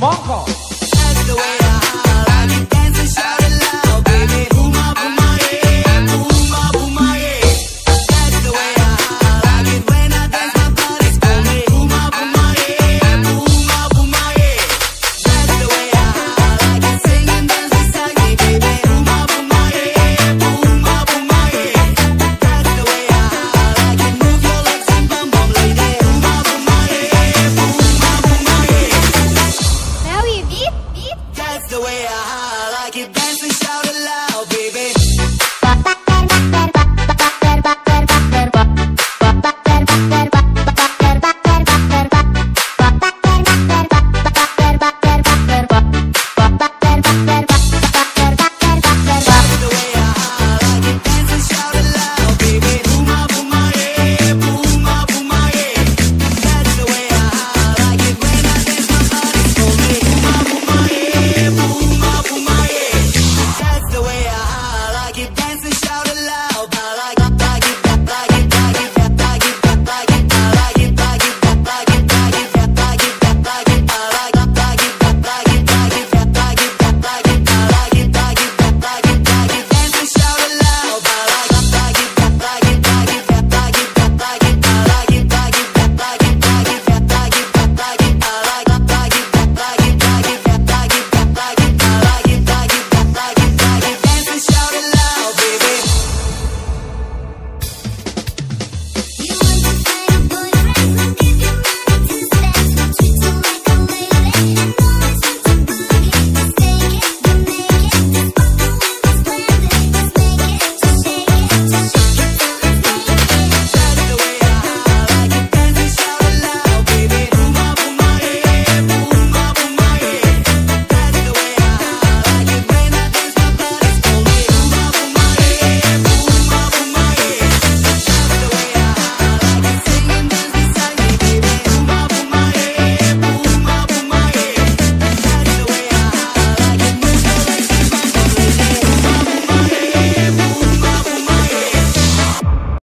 Way the way I like it dancing.